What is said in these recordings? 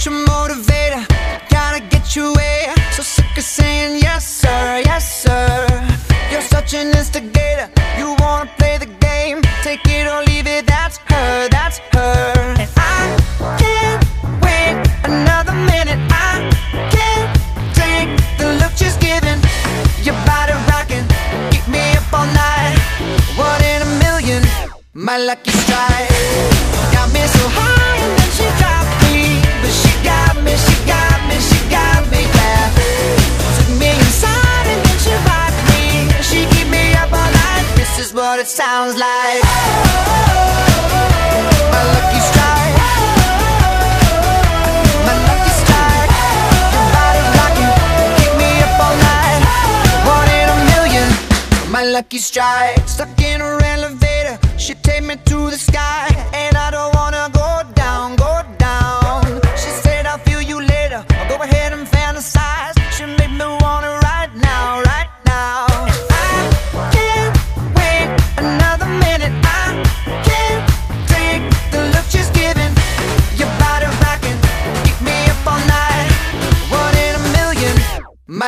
such a motivator, gotta get you way. So sick of saying yes, sir, yes, sir. You're such an instigator, you wanna play the game. Take it or leave it, that's her, that's her. And I can't wait another minute. I can't take the look she's giving. Your body keep me up all night. One in a million, my lucky strike. Got me so high it sounds like. My lucky strike. My lucky strike. Keep me up all night. One in a million. My lucky strike. Stuck in her elevator, she take me to the sky,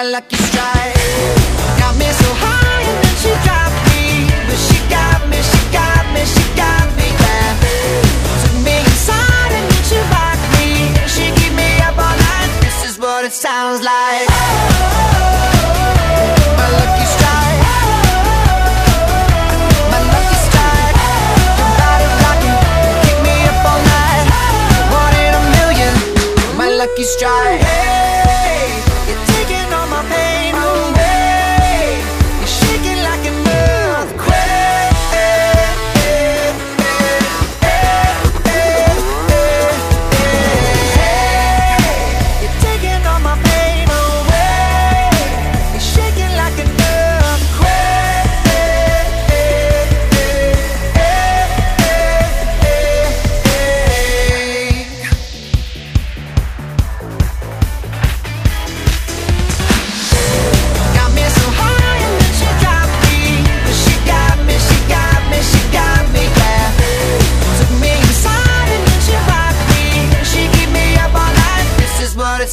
my lucky strike. Got me so high and then she dropped me, but she got me, she got me, she got me, yeah. Took me inside and then she rocked me. She keep me up all night. This is what it sounds like. My lucky strike. My lucky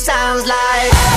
sounds like